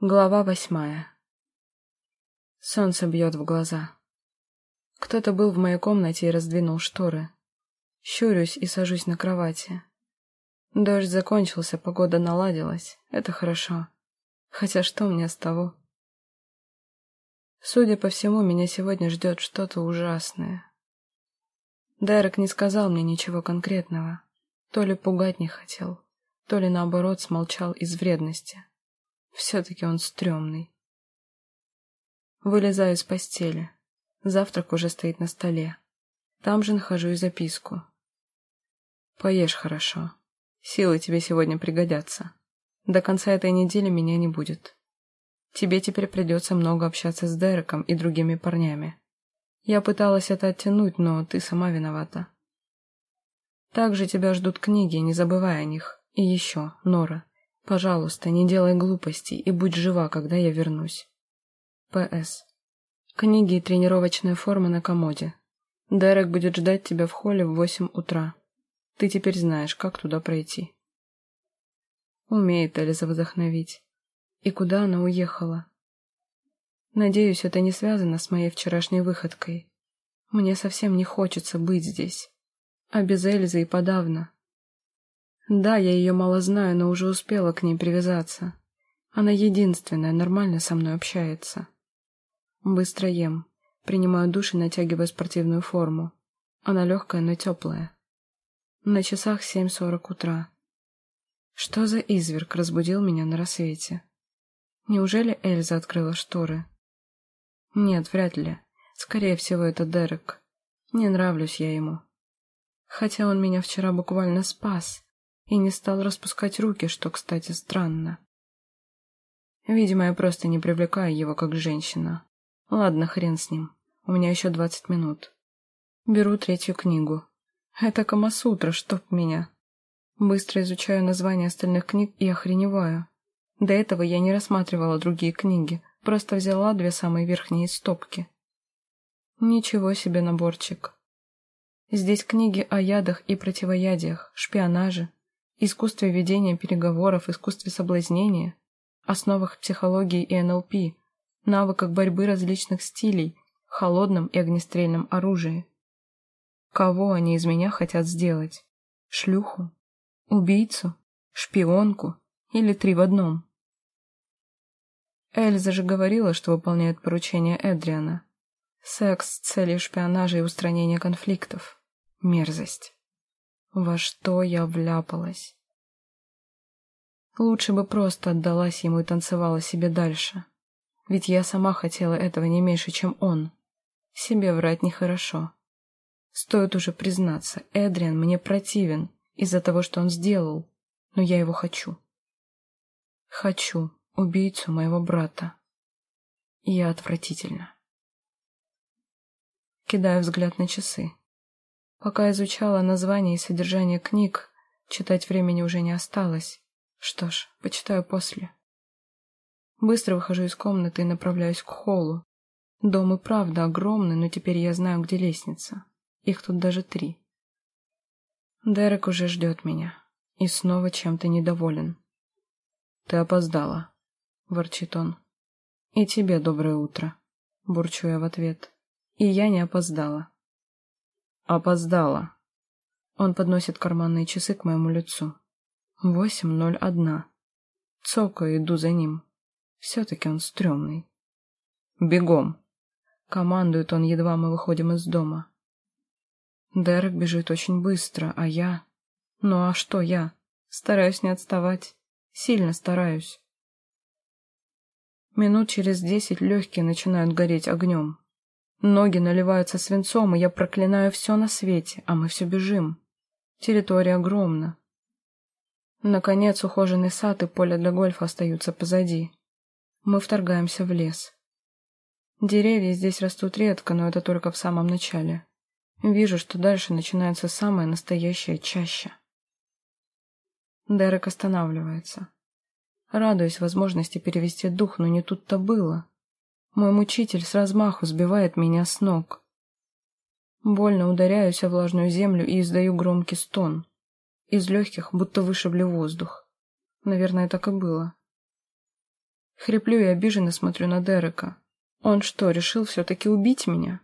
Глава восьмая. Солнце бьет в глаза. Кто-то был в моей комнате и раздвинул шторы. Щурюсь и сажусь на кровати. Дождь закончился, погода наладилась. Это хорошо. Хотя что мне с того? Судя по всему, меня сегодня ждет что-то ужасное. Дерек не сказал мне ничего конкретного. То ли пугать не хотел, то ли наоборот смолчал из вредности. Все-таки он стрёмный. Вылезаю из постели. Завтрак уже стоит на столе. Там же нахожу и записку. Поешь хорошо. Силы тебе сегодня пригодятся. До конца этой недели меня не будет. Тебе теперь придется много общаться с Дереком и другими парнями. Я пыталась это оттянуть, но ты сама виновата. Также тебя ждут книги, не забывай о них. И еще, Нора, Пожалуйста, не делай глупостей и будь жива, когда я вернусь. П.С. Книги и тренировочная форма на комоде. Дерек будет ждать тебя в холле в восемь утра. Ты теперь знаешь, как туда пройти. Умеет Эльза вдохновить. И куда она уехала? Надеюсь, это не связано с моей вчерашней выходкой. Мне совсем не хочется быть здесь. А без Эльзы и подавно. Да, я ее мало знаю, но уже успела к ней привязаться. Она единственная, нормально со мной общается. Быстро ем. Принимаю душ и натягиваю спортивную форму. Она легкая, но теплая. На часах семь сорок утра. Что за изверг разбудил меня на рассвете? Неужели Эльза открыла шторы? Нет, вряд ли. Скорее всего, это Дерек. Не нравлюсь я ему. Хотя он меня вчера буквально спас и не стал распускать руки, что, кстати, странно. Видимо, я просто не привлекаю его как женщина. Ладно, хрен с ним. У меня еще двадцать минут. Беру третью книгу. Это Камасутра, чтоб меня. Быстро изучаю названия остальных книг и охреневаю. До этого я не рассматривала другие книги, просто взяла две самые верхние из стопки. Ничего себе наборчик. Здесь книги о ядах и противоядиях, шпионаже, искусстве ведения переговоров, искусстве соблазнения, основах психологии и НЛП, навыках борьбы различных стилей, холодном и огнестрельном оружии. Кого они из меня хотят сделать? Шлюху? Убийцу? Шпионку? Или три в одном? Эльза же говорила, что выполняет поручение Эдриана. Секс с целью шпионажа и устранения конфликтов. Мерзость. Во что я вляпалась? Лучше бы просто отдалась ему и танцевала себе дальше. Ведь я сама хотела этого не меньше, чем он. Себе врать нехорошо. Стоит уже признаться, Эдриан мне противен из-за того, что он сделал, но я его хочу. Хочу убийцу моего брата. я отвратительно. Кидаю взгляд на часы. Пока изучала название и содержание книг, читать времени уже не осталось. Что ж, почитаю после. Быстро выхожу из комнаты и направляюсь к холлу. Дом и правда огромный, но теперь я знаю, где лестница. Их тут даже три. Дерек уже ждет меня. И снова чем-то недоволен. «Ты опоздала», — ворчит он. «И тебе доброе утро», — бурчу я в ответ. «И я не опоздала». «Опоздала». Он подносит карманные часы к моему лицу. Восемь ноль одна. Цокаю, иду за ним. Все-таки он стрёмный. «Бегом!» Командует он, едва мы выходим из дома. Дерек бежит очень быстро, а я... Ну а что я? Стараюсь не отставать. Сильно стараюсь. Минут через десять легкие начинают гореть огнем. Ноги наливаются свинцом, и я проклинаю все на свете, а мы все бежим. Территория огромна. Наконец, ухоженный сад и поле для гольфа остаются позади. Мы вторгаемся в лес. Деревья здесь растут редко, но это только в самом начале. Вижу, что дальше начинается самая настоящая чаща. Дерек останавливается. Радуюсь возможности перевести дух, но не тут-то было. Мой мучитель с размаху сбивает меня с ног. Больно ударяюсь о влажную землю и издаю громкий стон. Из легких будто вышибли воздух. Наверное, так и было. Хриплю и обиженно смотрю на Дерека. Он что, решил все-таки убить меня?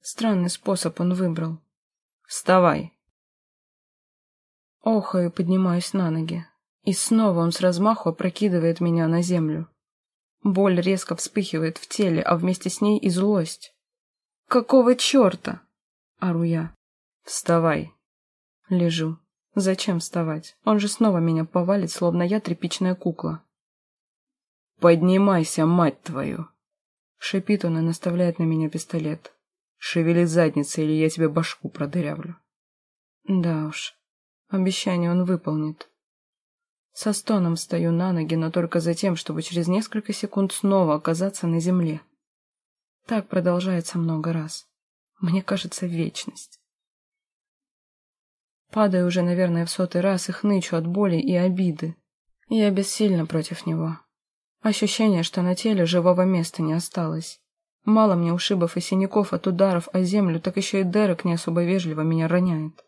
Странный способ он выбрал. «Вставай!» Охаю, поднимаюсь на ноги. И снова он с размаху опрокидывает меня на землю. Боль резко вспыхивает в теле, а вместе с ней и злость. «Какого черта?» — ору я. «Вставай!» Лежу. Зачем вставать? Он же снова меня повалит, словно я тряпичная кукла. «Поднимайся, мать твою!» Шипит он и наставляет на меня пистолет. «Шевели задницей, или я тебе башку продырявлю». Да уж, обещание он выполнит. Со стоном встаю на ноги, но только за тем, чтобы через несколько секунд снова оказаться на земле. Так продолжается много раз. Мне кажется, вечность. Падаю уже, наверное, в сотый раз и хнычу от боли и обиды. Я бессильна против него. Ощущение, что на теле живого места не осталось. Мало мне ушибов и синяков от ударов о землю, так еще и Дерек не особо вежливо меня роняет.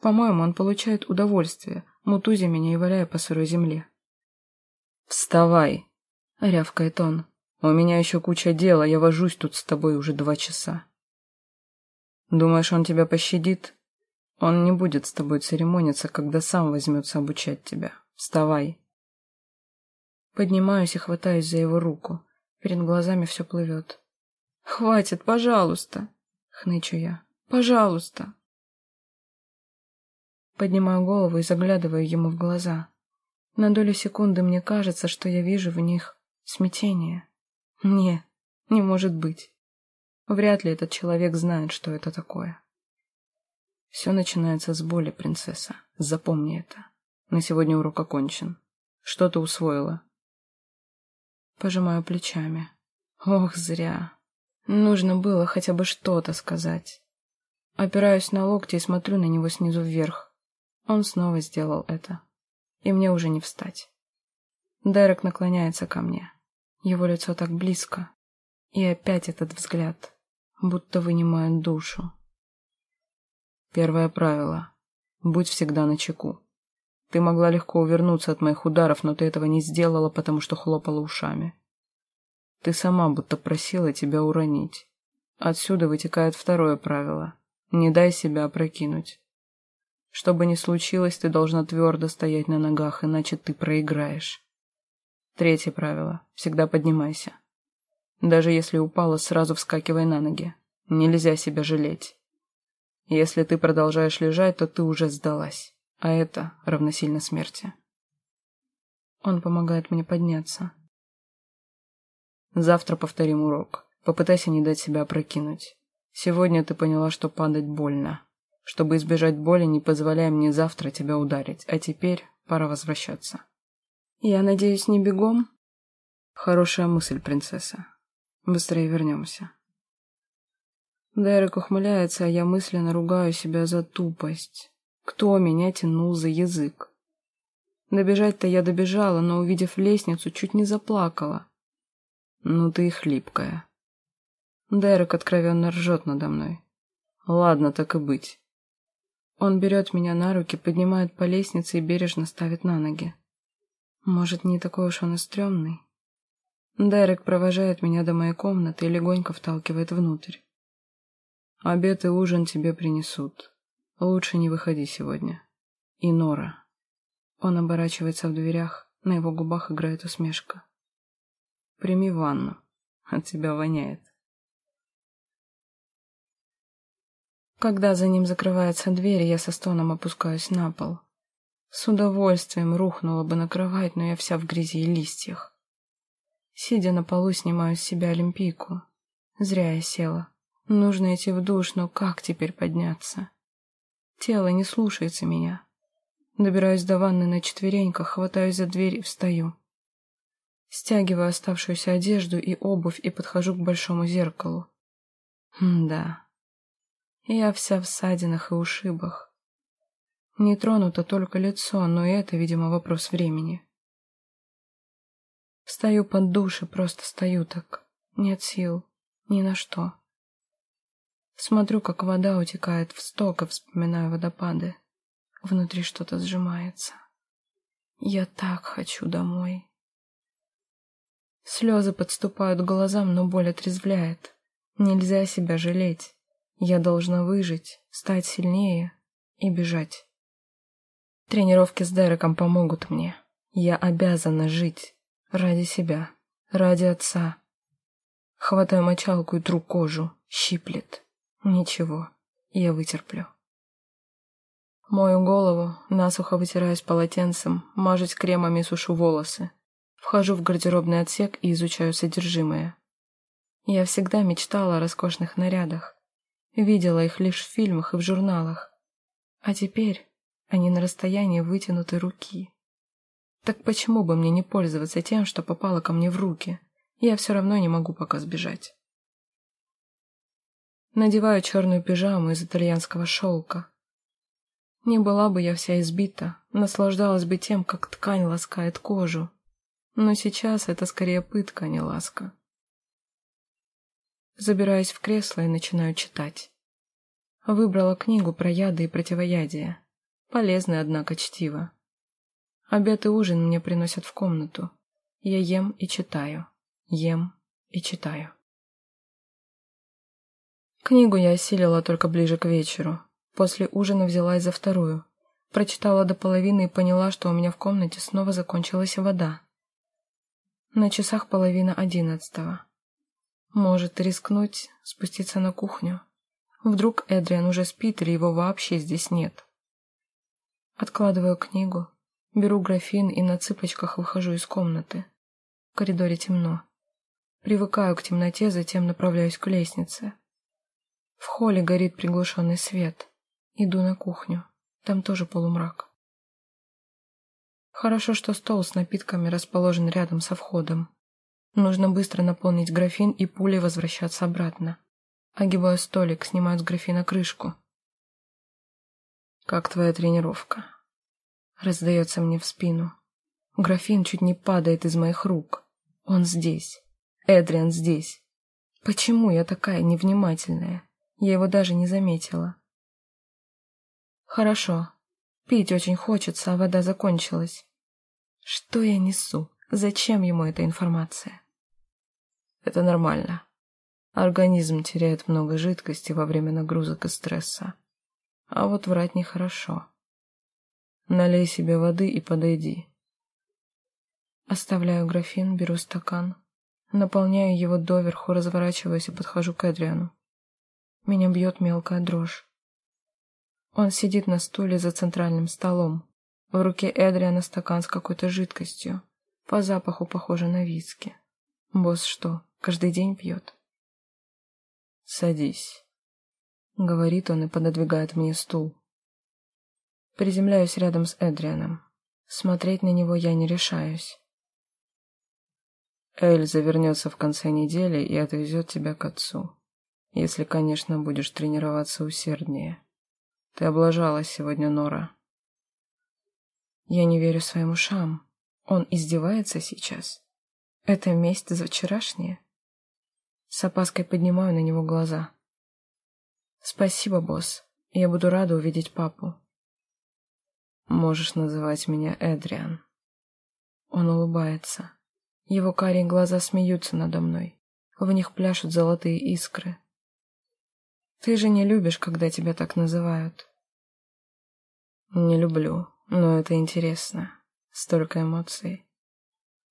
По-моему, он получает удовольствие, мутузя меня и валяя по сырой земле. «Вставай!» — рявкает он. «У меня еще куча дела, я вожусь тут с тобой уже два часа». «Думаешь, он тебя пощадит?» Он не будет с тобой церемониться, когда сам возьмется обучать тебя. Вставай. Поднимаюсь и хватаюсь за его руку. Перед глазами все плывет. «Хватит, пожалуйста!» — хнычу я. «Пожалуйста!» Поднимаю голову и заглядываю ему в глаза. На долю секунды мне кажется, что я вижу в них смятение. Не, не может быть. Вряд ли этот человек знает, что это такое. Все начинается с боли, принцесса. Запомни это. На сегодня урок окончен. Что ты усвоила? Пожимаю плечами. Ох, зря. Нужно было хотя бы что-то сказать. Опираюсь на локти и смотрю на него снизу вверх. Он снова сделал это. И мне уже не встать. Дерек наклоняется ко мне. Его лицо так близко. И опять этот взгляд, будто вынимает душу. Первое правило. Будь всегда на чеку. Ты могла легко увернуться от моих ударов, но ты этого не сделала, потому что хлопала ушами. Ты сама будто просила тебя уронить. Отсюда вытекает второе правило. Не дай себя опрокинуть. Что бы ни случилось, ты должна твердо стоять на ногах, иначе ты проиграешь. Третье правило. Всегда поднимайся. Даже если упала, сразу вскакивай на ноги. Нельзя себя жалеть. Если ты продолжаешь лежать, то ты уже сдалась, а это равносильно смерти. Он помогает мне подняться. Завтра повторим урок. Попытайся не дать себя опрокинуть. Сегодня ты поняла, что падать больно. Чтобы избежать боли, не позволяй мне завтра тебя ударить, а теперь пора возвращаться. Я надеюсь, не бегом? Хорошая мысль, принцесса. Быстрее вернемся. Дерек ухмыляется, а я мысленно ругаю себя за тупость. Кто меня тянул за язык? Добежать-то я добежала, но, увидев лестницу, чуть не заплакала. Ну ты и хлипкая. Дерек откровенно ржет надо мной. Ладно, так и быть. Он берет меня на руки, поднимает по лестнице и бережно ставит на ноги. Может, не такой уж он и стрёмный? Дерек провожает меня до моей комнаты и легонько вталкивает внутрь. Обед и ужин тебе принесут. Лучше не выходи сегодня. И Нора. Он оборачивается в дверях, на его губах играет усмешка. Прими ванну. От тебя воняет. Когда за ним закрывается дверь, я со стоном опускаюсь на пол. С удовольствием рухнула бы на кровать, но я вся в грязи и листьях. Сидя на полу, снимаю с себя олимпийку. Зря я села. Нужно идти в душ, но как теперь подняться? Тело не слушается меня. Добираюсь до ванны на четвереньках, хватаюсь за дверь и встаю. Стягиваю оставшуюся одежду и обувь и подхожу к большому зеркалу. М да. Я вся в ссадинах и ушибах. Не тронуто только лицо, но и это, видимо, вопрос времени. Встаю под душ и просто стою так. Нет сил. Ни на что. Смотрю, как вода утекает в сток, и вспоминаю водопады. Внутри что-то сжимается. Я так хочу домой. Слезы подступают к глазам, но боль отрезвляет. Нельзя себя жалеть. Я должна выжить, стать сильнее и бежать. Тренировки с Дереком помогут мне. Я обязана жить. Ради себя. Ради отца. Хватаю мочалку и тру кожу. Щиплет. Ничего. Я вытерплю. Мою голову, насухо вытираюсь полотенцем, мажусь кремами и сушу волосы. Вхожу в гардеробный отсек и изучаю содержимое. Я всегда мечтала о роскошных нарядах. Видела их лишь в фильмах и в журналах. А теперь они на расстоянии вытянутой руки. Так почему бы мне не пользоваться тем, что попало ко мне в руки? Я все равно не могу пока сбежать. Надеваю черную пижаму из итальянского шелка. Не была бы я вся избита, наслаждалась бы тем, как ткань ласкает кожу. Но сейчас это скорее пытка, а не ласка. Забираюсь в кресло и начинаю читать. Выбрала книгу про яды и противоядие. Полезное, однако, чтиво. Обед и ужин мне приносят в комнату. Я ем и читаю. Ем и читаю. Книгу я осилила только ближе к вечеру. После ужина взялась за вторую. Прочитала до половины и поняла, что у меня в комнате снова закончилась вода. На часах половина одиннадцатого. Может рискнуть спуститься на кухню. Вдруг Эдриан уже спит или его вообще здесь нет. Откладываю книгу, беру графин и на цыпочках выхожу из комнаты. В коридоре темно. Привыкаю к темноте, затем направляюсь к лестнице. В холле горит приглушенный свет. Иду на кухню. Там тоже полумрак. Хорошо, что стол с напитками расположен рядом со входом. Нужно быстро наполнить графин и пулей возвращаться обратно. Огибаю столик, снимаю с графина крышку. «Как твоя тренировка?» Раздается мне в спину. Графин чуть не падает из моих рук. Он здесь. Эдриан здесь. Почему я такая невнимательная? Я его даже не заметила. Хорошо. Пить очень хочется, а вода закончилась. Что я несу? Зачем ему эта информация? Это нормально. Организм теряет много жидкости во время нагрузок и стресса. А вот врать нехорошо. Налей себе воды и подойди. Оставляю графин, беру стакан, наполняю его доверху, разворачиваюсь и подхожу к Эдриану. Меня бьет мелкая дрожь. Он сидит на стуле за центральным столом. В руке Эдриана стакан с какой-то жидкостью. По запаху похоже на виски. Босс что, каждый день пьет? «Садись», — говорит он и пододвигает мне стул. Приземляюсь рядом с Эдрианом. Смотреть на него я не решаюсь. Эльза вернется в конце недели и отвезет тебя к отцу. Если, конечно, будешь тренироваться усерднее. Ты облажалась сегодня, Нора. Я не верю своим ушам. Он издевается сейчас. Это месть за вчерашнее? С опаской поднимаю на него глаза. Спасибо, босс. Я буду рада увидеть папу. Можешь называть меня Эдриан. Он улыбается. Его карие глаза смеются надо мной. В них пляшут золотые искры. Ты же не любишь, когда тебя так называют. Не люблю, но это интересно. Столько эмоций.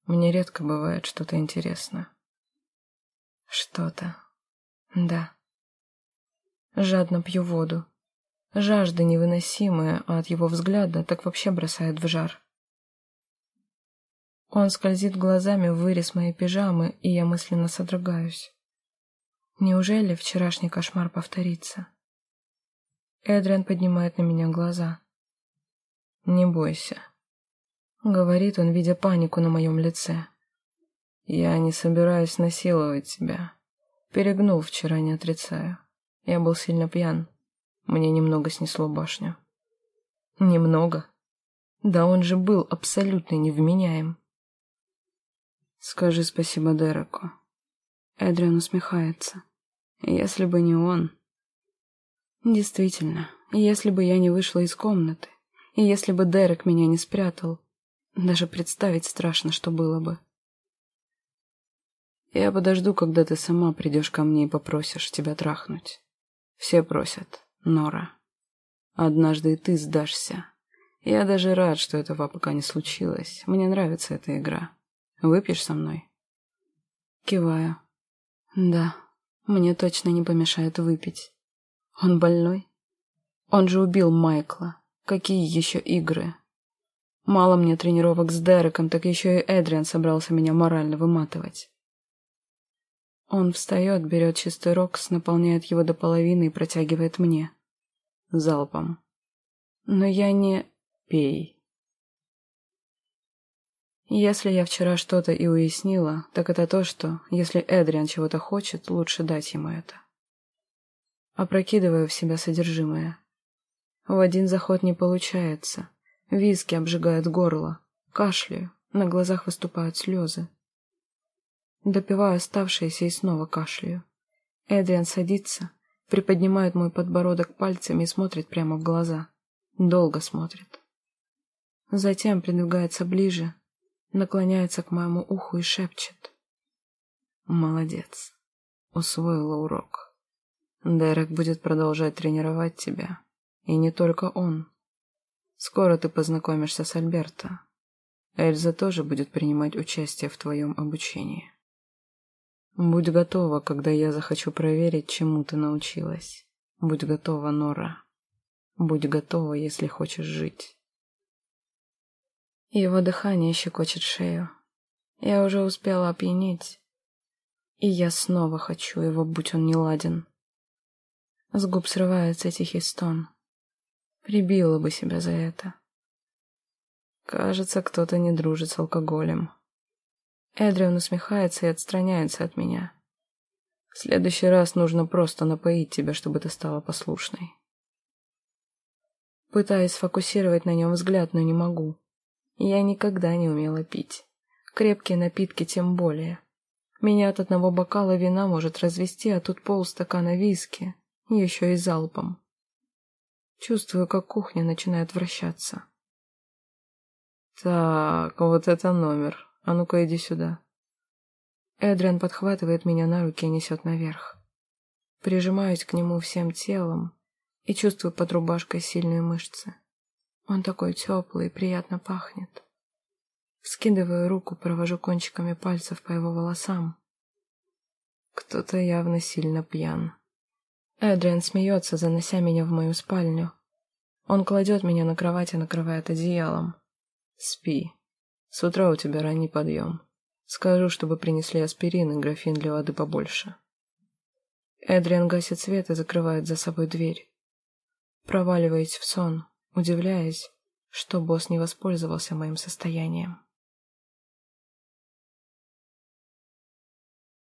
Мне редко бывает что-то интересно. Что-то. Да. Жадно пью воду. Жажда невыносимая, а от его взгляда так вообще бросает в жар. Он скользит глазами в вырез моей пижамы, и я мысленно содрогаюсь. Неужели вчерашний кошмар повторится? Эдриан поднимает на меня глаза. «Не бойся», — говорит он, видя панику на моем лице. «Я не собираюсь насиловать тебя. Перегнул вчера, не отрицаю. Я был сильно пьян. Мне немного снесло башню». «Немного? Да он же был абсолютно невменяем». «Скажи спасибо Дереку», Эдриан усмехается. Если бы не он... Действительно, если бы я не вышла из комнаты, и если бы Дерек меня не спрятал, даже представить страшно, что было бы. Я подожду, когда ты сама придешь ко мне и попросишь тебя трахнуть. Все просят, Нора. Однажды и ты сдашься. Я даже рад, что этого пока не случилось. Мне нравится эта игра. Выпьешь со мной? Киваю. Да, мне точно не помешает выпить. Он больной? Он же убил Майкла. Какие еще игры? Мало мне тренировок с Дереком, так еще и Эдриан собрался меня морально выматывать. Он встает, берет чистый рокс, наполняет его до половины и протягивает мне. Залпом. Но я не... Пей. Если я вчера что-то и уяснила, так это то, что, если Эдриан чего-то хочет, лучше дать ему это. Опрокидываю в себя содержимое. В один заход не получается. Виски обжигают горло. Кашляю. На глазах выступают слезы. Допиваю оставшееся и снова кашляю. Эдриан садится, приподнимает мой подбородок пальцами и смотрит прямо в глаза. Долго смотрит. Затем придвигается ближе, наклоняется к моему уху и шепчет. «Молодец. Усвоила урок. Дерек будет продолжать тренировать тебя. И не только он. Скоро ты познакомишься с Альберто. Эльза тоже будет принимать участие в твоем обучении. Будь готова, когда я захочу проверить, чему ты научилась. Будь готова, Нора. Будь готова, если хочешь жить. Его дыхание щекочет шею. Я уже успела опьянеть. И я снова хочу его, будь он не ладен. С губ срывается тихий стон. Прибила бы себя за это. Кажется, кто-то не дружит с алкоголем. Эдриан усмехается и отстраняется от меня. В следующий раз нужно просто напоить тебя, чтобы ты стала послушной. Пытаюсь сфокусировать на нем взгляд, но не могу. Я никогда не умела пить. Крепкие напитки тем более. Меня от одного бокала вина может развести, а тут полстакана виски, еще и залпом. Чувствую, как кухня начинает вращаться. Так, вот это номер. А ну-ка иди сюда. Эдриан подхватывает меня на руки и несет наверх. Прижимаюсь к нему всем телом и чувствую под рубашкой сильные мышцы. Он такой теплый и приятно пахнет. Скидываю руку, провожу кончиками пальцев по его волосам. Кто-то явно сильно пьян. Эдриан смеется, занося меня в мою спальню. Он кладет меня на кровать и накрывает одеялом. Спи. С утра у тебя ранний подъем. Скажу, чтобы принесли аспирин и графин для воды побольше. Эдриан гасит свет и закрывает за собой дверь. Проваливаясь в сон, удивляясь, что босс не воспользовался моим состоянием.